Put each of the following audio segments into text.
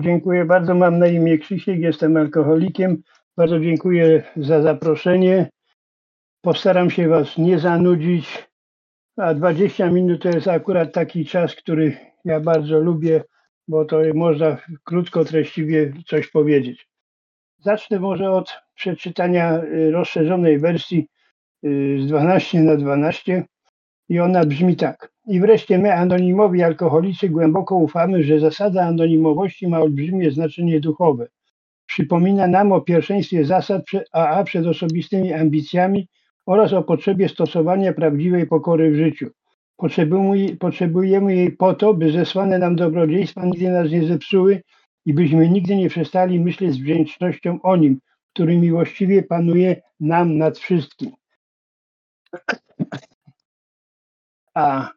Dziękuję bardzo. Mam na imię Krzysiek, jestem alkoholikiem. Bardzo dziękuję za zaproszenie. Postaram się Was nie zanudzić, a 20 minut to jest akurat taki czas, który ja bardzo lubię, bo to można krótko, treściwie coś powiedzieć. Zacznę może od przeczytania y, rozszerzonej wersji y, z 12 na 12 i ona brzmi tak. I wreszcie my, anonimowi alkoholicy, głęboko ufamy, że zasada anonimowości ma olbrzymie znaczenie duchowe. Przypomina nam o pierwszeństwie zasad AA przed osobistymi ambicjami oraz o potrzebie stosowania prawdziwej pokory w życiu. Potrzebujemy jej po to, by zesłane nam dobrodziejstwa nigdy nas nie zepsuły i byśmy nigdy nie przestali myśleć z wdzięcznością o nim, który miłościwie panuje nam nad wszystkim. A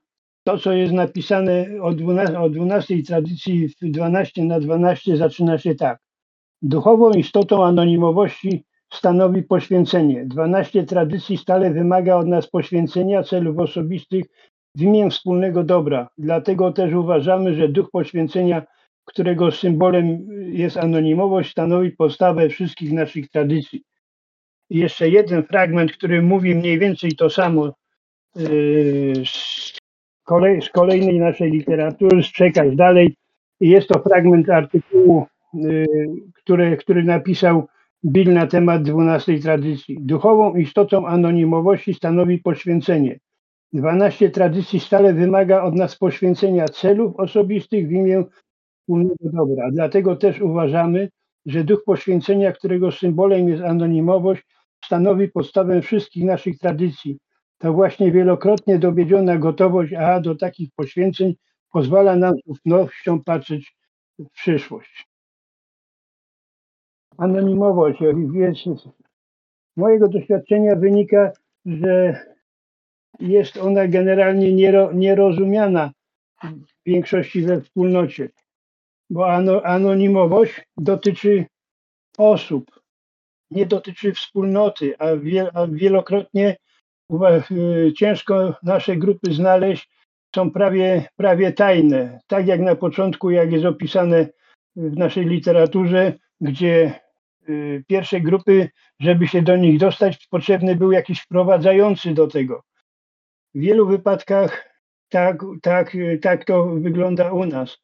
to, co jest napisane o 12, o 12 tradycji w 12 na 12 zaczyna się tak. Duchową istotą anonimowości stanowi poświęcenie. 12 tradycji stale wymaga od nas poświęcenia celów osobistych w imię wspólnego dobra. Dlatego też uważamy, że duch poświęcenia, którego symbolem jest anonimowość, stanowi podstawę wszystkich naszych tradycji. I jeszcze jeden fragment, który mówi mniej więcej to samo yy, kolej, z kolejnej naszej literatury, przekaz dalej. Jest to fragment artykułu, y, który, który napisał Bill na temat dwunastej tradycji. Duchową istotą anonimowości stanowi poświęcenie. Dwanaście tradycji stale wymaga od nas poświęcenia celów osobistych w imię wspólnego dobra. Dlatego też uważamy, że duch poświęcenia, którego symbolem jest anonimowość, stanowi podstawę wszystkich naszych tradycji. To właśnie wielokrotnie dowiedziona gotowość AA do takich poświęceń pozwala nam z ufnością patrzeć w przyszłość. Anonimowość, wiesz, z mojego doświadczenia wynika, że jest ona generalnie niero, nierozumiana w większości we wspólnocie, bo anonimowość dotyczy osób, nie dotyczy wspólnoty, a, wie, a wielokrotnie ciężko nasze grupy znaleźć, są prawie, prawie tajne. Tak jak na początku, jak jest opisane w naszej literaturze, gdzie y, pierwsze grupy, żeby się do nich dostać, potrzebny był jakiś wprowadzający do tego. W wielu wypadkach tak, tak, tak to wygląda u nas,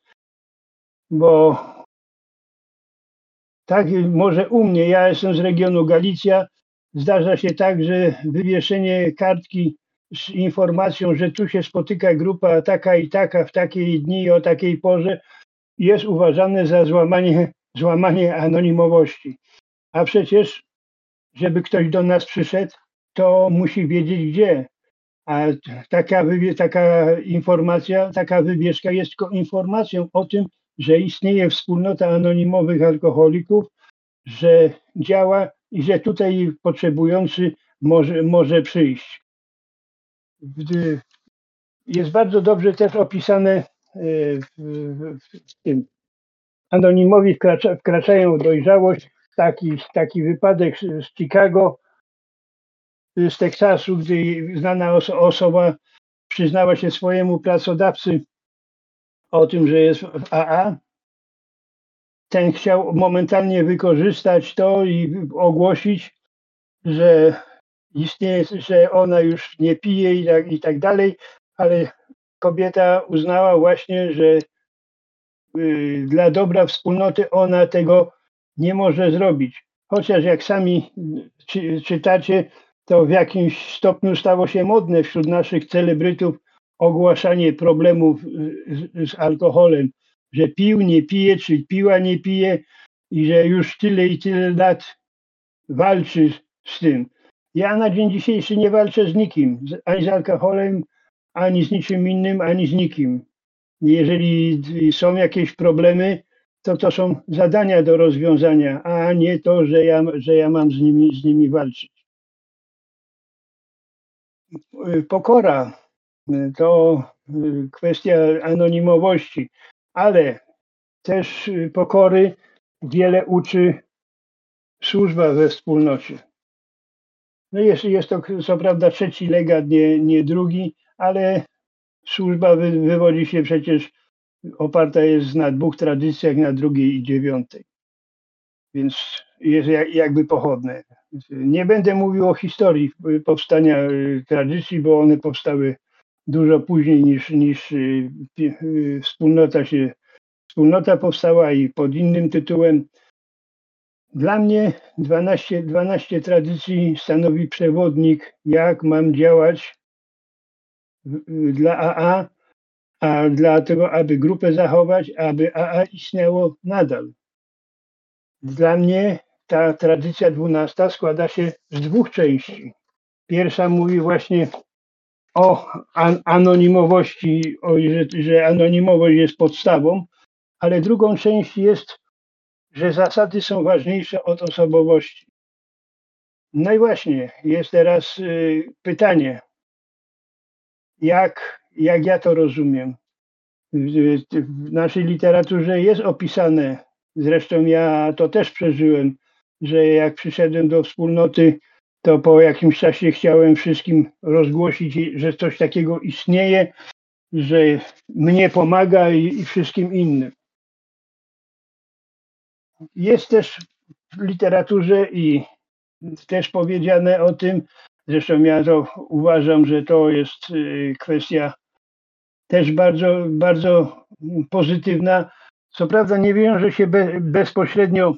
bo tak może u mnie, ja jestem z regionu Galicja, Zdarza się tak, że wywieszenie kartki z informacją, że tu się spotyka grupa taka i taka w takiej dni i o takiej porze, jest uważane za złamanie, złamanie anonimowości. A przecież, żeby ktoś do nas przyszedł, to musi wiedzieć gdzie. A taka, taka informacja, taka wywieszka jest tylko informacją o tym, że istnieje wspólnota anonimowych alkoholików, że działa i że tutaj potrzebujący może, może przyjść. Jest bardzo dobrze też opisane e, w, tym. Anonimowi wkracza, wkraczają w dojrzałość. Taki, taki wypadek z Chicago, z Teksasu, gdzie znana oso osoba przyznała się swojemu pracodawcy o tym, że jest w AA ten chciał momentalnie wykorzystać to i ogłosić, że istnieje, że ona już nie pije i tak, i tak dalej, ale kobieta uznała właśnie, że y, dla dobra wspólnoty ona tego nie może zrobić. Chociaż jak sami czy, czytacie, to w jakimś stopniu stało się modne wśród naszych celebrytów ogłaszanie problemów z, z alkoholem że pił, nie pije, czy piła, nie pije i że już tyle i tyle lat walczy z tym. Ja na dzień dzisiejszy nie walczę z nikim, ani z alkoholem, ani z niczym innym, ani z nikim. Jeżeli są jakieś problemy, to to są zadania do rozwiązania, a nie to, że ja, że ja mam z nimi, z nimi walczyć. Pokora to kwestia anonimowości ale też y, pokory wiele uczy służba we wspólnocie. No jest, jest to co prawda trzeci legat, nie, nie drugi, ale służba wy, wywodzi się przecież oparta jest na dwóch tradycjach, na drugiej i dziewiątej. Więc jest jakby pochodne. Nie będę mówił o historii powstania y, tradycji, bo one powstały dużo później niż, niż y, y, wspólnota się wspólnota powstała i pod innym tytułem. Dla mnie 12, 12 tradycji stanowi przewodnik, jak mam działać dla AA, a dlatego, aby grupę zachować, aby AA istniało nadal. Dla mnie ta tradycja dwunasta składa się z dwóch części. Pierwsza mówi właśnie o an anonimowości, o, że, że anonimowość jest podstawą, ale drugą część jest, że zasady są ważniejsze od osobowości. No i właśnie, jest teraz y, pytanie, jak, jak ja to rozumiem? W, w naszej literaturze jest opisane, zresztą ja to też przeżyłem, że jak przyszedłem do wspólnoty, to po jakimś czasie chciałem wszystkim rozgłosić, że coś takiego istnieje, że mnie pomaga i, i wszystkim innym. Jest też w literaturze i też powiedziane o tym, zresztą ja to uważam, że to jest y, kwestia też bardzo, bardzo pozytywna. Co prawda nie wiąże się be, bezpośrednio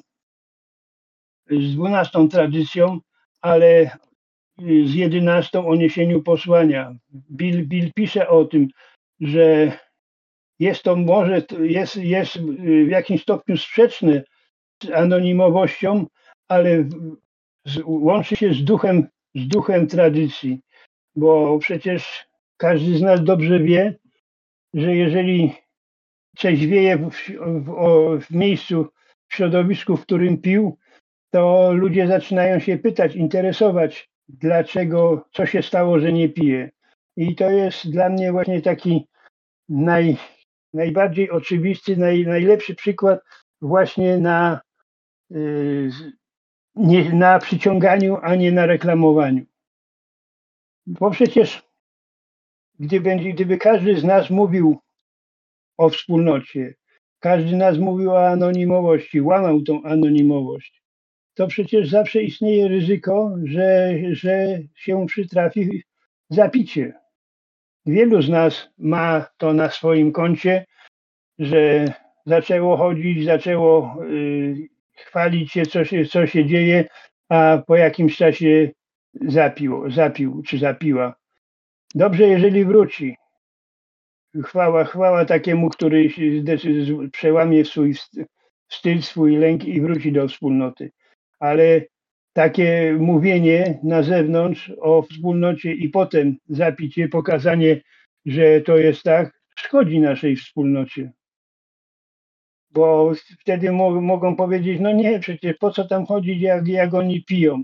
z dwunastą tradycją, ale z jedenastą o niesieniu posłania. Bill, Bill pisze o tym, że jest to może, jest, jest w jakimś stopniu sprzeczne z anonimowością, ale z, łączy się z duchem, z duchem tradycji, bo przecież każdy z nas dobrze wie, że jeżeli coś wieje w, w, w miejscu, w środowisku, w którym pił, to ludzie zaczynają się pytać, interesować, dlaczego, co się stało, że nie pije. I to jest dla mnie właśnie taki naj, najbardziej oczywisty, naj, najlepszy przykład właśnie na, yy, nie, na przyciąganiu, a nie na reklamowaniu. Bo przecież gdyby, gdyby każdy z nas mówił o wspólnocie, każdy z nas mówił o anonimowości, łamał tą anonimowość, to przecież zawsze istnieje ryzyko, że, że się przytrafi zapicie. Wielu z nas ma to na swoim koncie, że zaczęło chodzić, zaczęło y, chwalić się, co się, co się dzieje, a po jakimś czasie zapił, zapił czy zapiła. Dobrze, jeżeli wróci. Chwała, chwała takiemu, który przełamie swój wstyd, swój lęk i wróci do wspólnoty ale takie mówienie na zewnątrz o wspólnocie i potem zapicie, pokazanie, że to jest tak, szkodzi naszej wspólnocie. Bo wtedy mo mogą powiedzieć, no nie, przecież po co tam chodzić, jak, jak oni piją.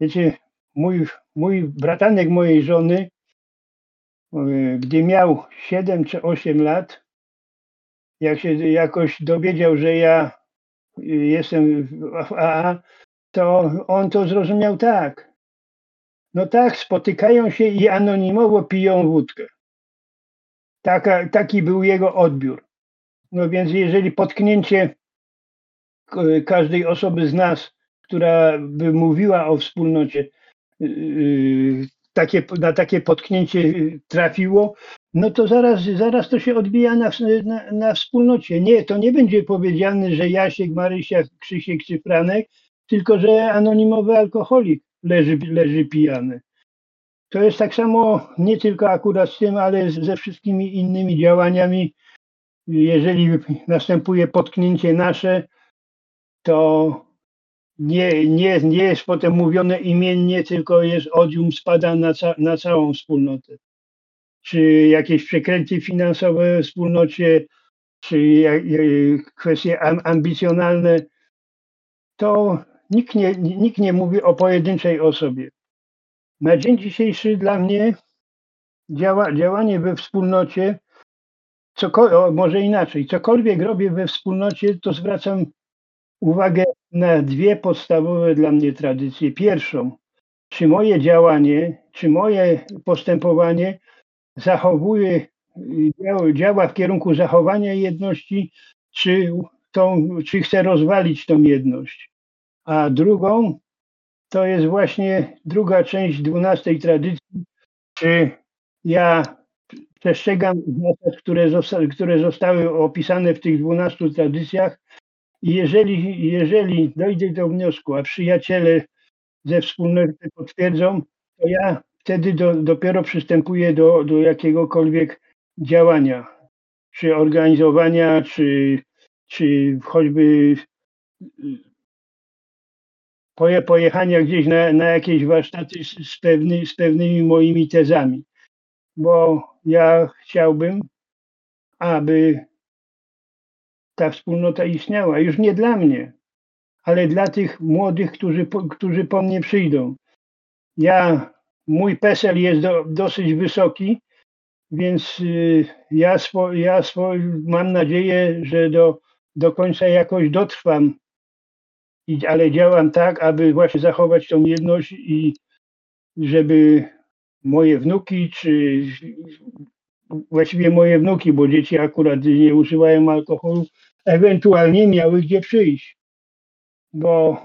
Wiecie, mój, mój bratanek mojej żony, gdy miał 7 czy 8 lat, jak się jakoś dowiedział, że ja jestem AA, to on to zrozumiał tak. No tak, spotykają się i anonimowo piją wódkę. Taka, taki był jego odbiór. No więc jeżeli potknięcie każdej osoby z nas, która by mówiła o wspólnocie, y, y, takie, na takie potknięcie trafiło, no to zaraz, zaraz to się odbija na, na, na wspólnocie. Nie, to nie będzie powiedziane, że Jasiek, Marysia, Krzysiek czy Franek, tylko że anonimowy alkoholik leży, leży pijany. To jest tak samo nie tylko akurat z tym, ale ze wszystkimi innymi działaniami. Jeżeli następuje potknięcie nasze, to nie, nie, nie jest potem mówione imiennie, tylko jest odium spada na, ca, na całą wspólnotę. Czy jakieś przekręty finansowe w wspólnocie, czy kwestie ambicjonalne, to nikt nie, nikt nie mówi o pojedynczej osobie. Na dzień dzisiejszy dla mnie działa, działanie we wspólnocie, może inaczej, cokolwiek robię we wspólnocie, to zwracam uwagę na dwie podstawowe dla mnie tradycje. Pierwszą, czy moje działanie, czy moje postępowanie zachowuje działa, w kierunku zachowania jedności, czy, tą, czy chce rozwalić tą jedność. A drugą to jest właśnie druga część dwunastej tradycji, czy ja przestrzegam zasad, które, zosta które zostały opisane w tych dwunastu tradycjach i jeżeli, jeżeli dojdę do wniosku, a przyjaciele ze wspólnoty potwierdzą, to ja wtedy do, dopiero przystępuję do, do jakiegokolwiek działania, czy organizowania, czy, czy choćby poje, pojechania gdzieś na, na jakieś warsztaty z, z, pewny, z pewnymi moimi tezami. Bo ja chciałbym, aby ta wspólnota istniała. Już nie dla mnie, ale dla tych młodych, którzy po, którzy po mnie przyjdą. Ja, mój PESEL jest do, dosyć wysoki, więc y, ja, swo, ja swo, mam nadzieję, że do, do końca jakoś dotrwam, I, ale działam tak, aby właśnie zachować tą jedność i żeby moje wnuki, czy właściwie moje wnuki, bo dzieci akurat nie używają alkoholu, ewentualnie miały gdzie przyjść. Bo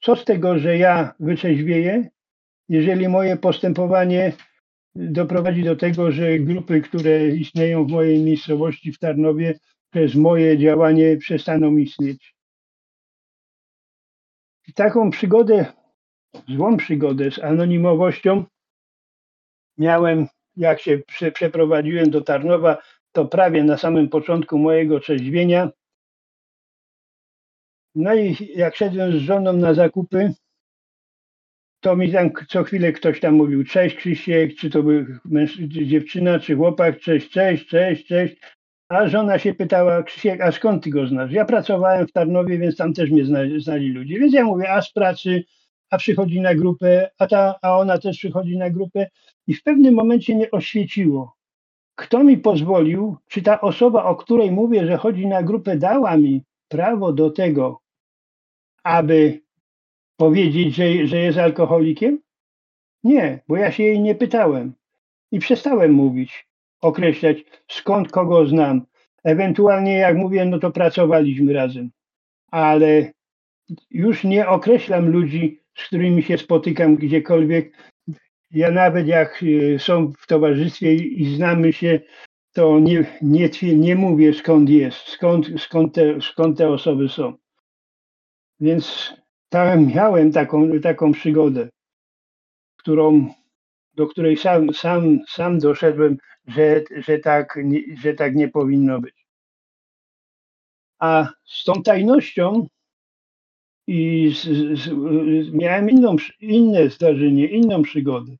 co z tego, że ja wyczeźwieję, jeżeli moje postępowanie doprowadzi do tego, że grupy, które istnieją w mojej miejscowości w Tarnowie, przez moje działanie przestaną istnieć. I taką przygodę, złą przygodę z anonimowością miałem, jak się przeprowadziłem do Tarnowa, to prawie na samym początku mojego trzeźwienia. No i jak szedłem z żoną na zakupy, to mi tam co chwilę ktoś tam mówił, cześć Krzysiek, czy to był dziewczyna, czy chłopak, cześć, cześć, cześć, cześć. A żona się pytała, Krzysiek, a skąd ty go znasz? Ja pracowałem w Tarnowie, więc tam też mnie znali, znali ludzie. Więc ja mówię, a z pracy, a przychodzi na grupę, a, ta, a ona też przychodzi na grupę. I w pewnym momencie mnie oświeciło. Kto mi pozwolił, czy ta osoba, o której mówię, że chodzi na grupę, dała mi prawo do tego, aby powiedzieć, że, że jest alkoholikiem? Nie, bo ja się jej nie pytałem i przestałem mówić, określać skąd kogo znam. Ewentualnie, jak mówię, no to pracowaliśmy razem, ale już nie określam ludzi, z którymi się spotykam gdziekolwiek. Ja nawet jak y, są w towarzystwie i znamy się, to nie, nie, nie mówię skąd jest, skąd, skąd, te, skąd te osoby są. Więc tam miałem taką, taką przygodę, którą, do której sam, sam, sam doszedłem, że, że, tak, że tak nie powinno być. A z tą tajnością i z, z, miałem inną, inne zdarzenie, inną przygodę.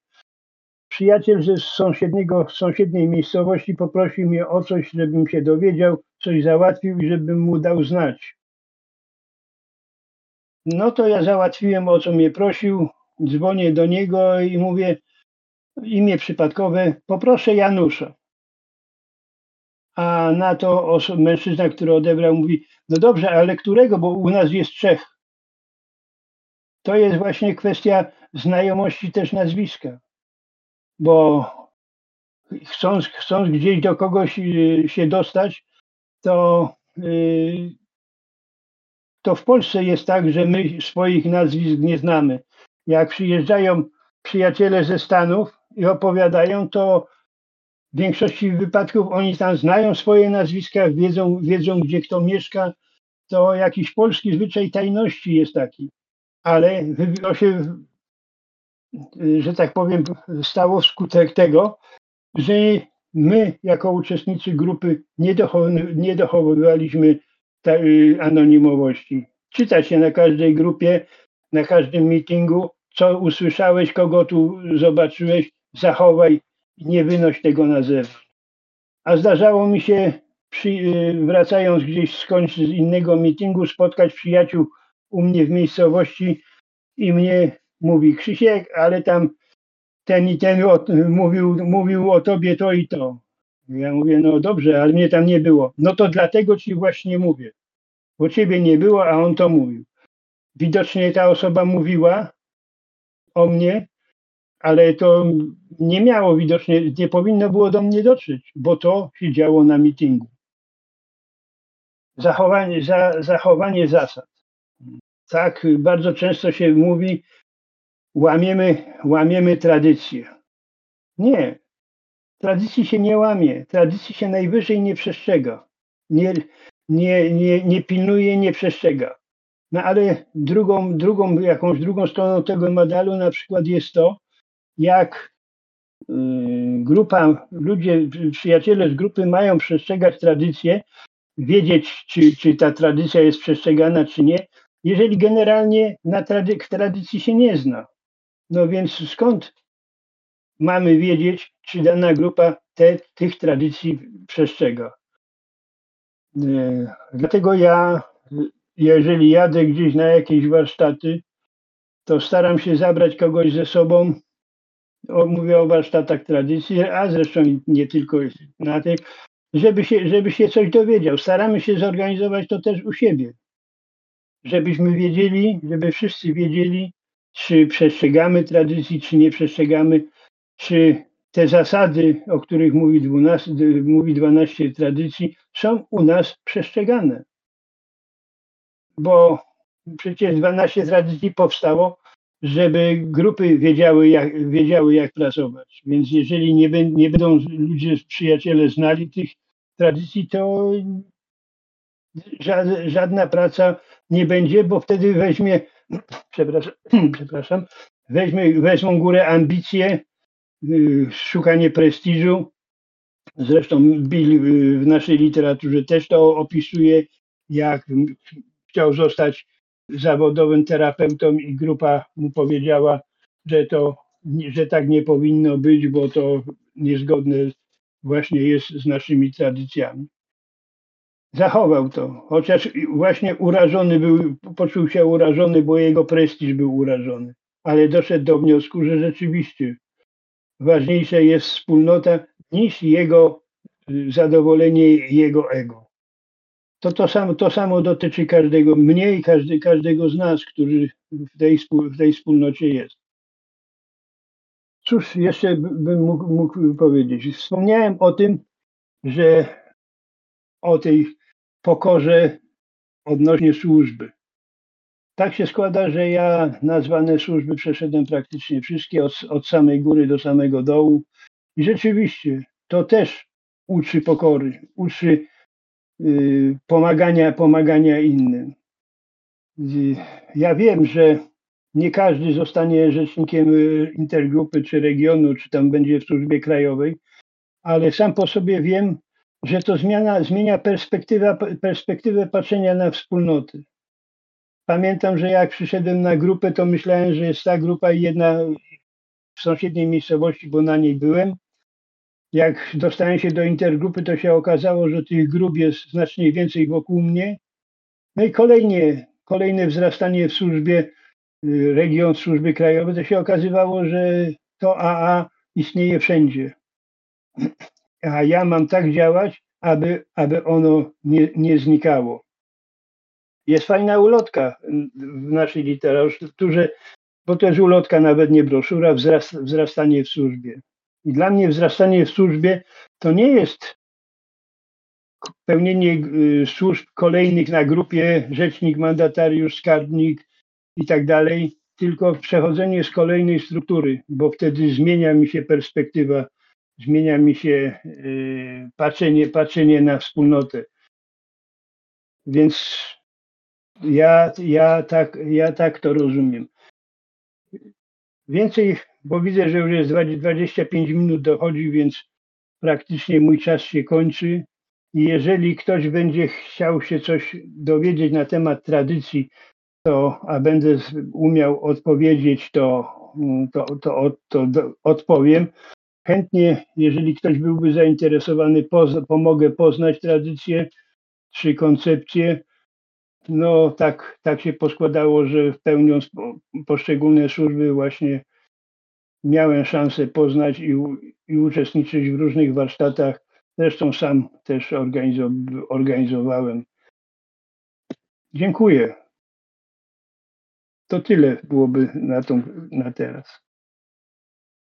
Przyjaciel ze sąsiedniego, sąsiedniej miejscowości poprosił mnie o coś, żebym się dowiedział, coś załatwił i żebym mu dał znać. No to ja załatwiłem o co mnie prosił, dzwonię do niego i mówię imię przypadkowe, poproszę Janusza. A na to mężczyzna, który odebrał, mówi, no dobrze, ale którego, bo u nas jest trzech. To jest właśnie kwestia znajomości też nazwiska, bo chcąc, chcąc gdzieś do kogoś y, się dostać, to y, to w Polsce jest tak, że my swoich nazwisk nie znamy. Jak przyjeżdżają przyjaciele ze Stanów i opowiadają, to w większości wypadków oni tam znają swoje nazwiska, wiedzą, wiedzą gdzie kto mieszka. To jakiś polski zwyczaj tajności jest taki. Ale się, że tak powiem, stało wskutek tego, że my jako uczestnicy grupy nie dochowywaliśmy Y, anonimowości. Czyta się na każdej grupie, na każdym meetingu, co usłyszałeś, kogo tu zobaczyłeś, zachowaj, nie wynoś tego na zewnątrz. A zdarzało mi się, przy, y, wracając gdzieś skądś z innego meetingu, spotkać przyjaciół u mnie w miejscowości i mnie mówi, Krzysiek, ale tam ten i ten o, mówił, mówił o tobie to i to. Ja mówię, no dobrze, ale mnie tam nie było. No to dlatego ci właśnie mówię, bo ciebie nie było, a on to mówił. Widocznie ta osoba mówiła o mnie, ale to nie miało widocznie, nie powinno było do mnie dotrzeć, bo to się działo na mitingu. Zachowanie, za, zachowanie zasad. Tak, bardzo często się mówi, łamiemy, łamiemy tradycję. Nie, tradycji się nie łamie, tradycji się najwyżej nie przestrzega. Nie, nie, nie, nie pilnuje, nie przestrzega. No ale drugą, drugą, jakąś drugą stroną tego medalu na przykład jest to, jak y, grupa, ludzie, przyjaciele z grupy mają przestrzegać tradycję, wiedzieć, czy, czy ta tradycja jest przestrzegana, czy nie, jeżeli generalnie na trady, tradycji się nie zna. No więc skąd mamy wiedzieć, czy dana grupa te, tych tradycji przestrzega? Dlatego ja, jeżeli jadę gdzieś na jakieś warsztaty, to staram się zabrać kogoś ze sobą. O, mówię o warsztatach tradycji, a zresztą nie tylko na tych, żeby się, żeby się coś dowiedział. Staramy się zorganizować to też u siebie, żebyśmy wiedzieli, żeby wszyscy wiedzieli, czy przestrzegamy tradycji, czy nie przestrzegamy, czy te zasady, o których mówi 12, mówi 12 tradycji, są u nas przestrzegane. Bo przecież 12 tradycji powstało, żeby grupy wiedziały jak, wiedziały, jak pracować. Więc jeżeli nie, nie będą ludzie, przyjaciele znali tych tradycji, to żadna praca nie będzie, bo wtedy weźmie, przepraszam, przepraszam wezmą górę ambicje, y, szukanie prestiżu. Zresztą Bill y, w naszej literaturze też to opisuje, jak chciał zostać zawodowym terapeutą i grupa mu powiedziała, że to że tak nie powinno być, bo to niezgodne właśnie jest z naszymi tradycjami. Zachował to, chociaż właśnie urażony był, poczuł się urażony, bo jego prestiż był urażony, ale doszedł do wniosku, że rzeczywiście ważniejsza jest wspólnota niż jego y, zadowolenie jego ego. To, to, samo, to samo dotyczy każdego mnie i każdy, każdego z nas, który w tej, w tej wspólnocie jest. Cóż jeszcze bym mógł, mógł powiedzieć? Wspomniałem o tym, że o tej pokorze odnośnie służby. Tak się składa, że ja nazwane służby przeszedłem praktycznie wszystkie, od, od samej góry do samego dołu. I rzeczywiście to też uczy pokory, uczy y, pomagania, pomagania innym. Y, ja wiem, że nie każdy zostanie rzecznikiem y, intergrupy czy regionu, czy tam będzie w służbie krajowej, ale sam po sobie wiem, że to zmiana, zmienia perspektywę, perspektywę patrzenia na wspólnoty. Pamiętam, że jak przyszedłem na grupę, to myślałem, że jest ta grupa jedna w sąsiedniej miejscowości, bo na niej byłem. Jak dostałem się do intergrupy, to się okazało, że tych grup jest znacznie więcej wokół mnie. No i kolejnie, kolejne wzrastanie w służbie, y, region służby krajowej, to się okazywało, że to AA istnieje wszędzie a ja mam tak działać, aby, aby ono nie, nie znikało. Jest fajna ulotka w naszej literaturze, bo to jest ulotka, nawet nie broszura, wzrast, wzrastanie w służbie. I dla mnie wzrastanie w służbie to nie jest pełnienie y, służb kolejnych na grupie, rzecznik, mandatariusz, skarbnik i tak dalej, tylko przechodzenie z kolejnej struktury, bo wtedy zmienia mi się perspektywa zmienia mi się y, patrzenie, patrzenie na wspólnotę. Więc ja, ja, tak, ja tak to rozumiem. Więcej, bo widzę, że już jest 25 minut dochodzi, więc praktycznie mój czas się kończy. I jeżeli ktoś będzie chciał się coś dowiedzieć na temat tradycji, to a będę umiał odpowiedzieć, to, to, to, to, to odpowiem chętnie, jeżeli ktoś byłby zainteresowany, pomogę poznać tradycję czy koncepcję. No tak, tak się poskładało, że pełniąc poszczególne służby właśnie miałem szansę poznać i, i uczestniczyć w różnych warsztatach. Zresztą sam też organizowałem. Dziękuję. To tyle byłoby na, tą, na teraz.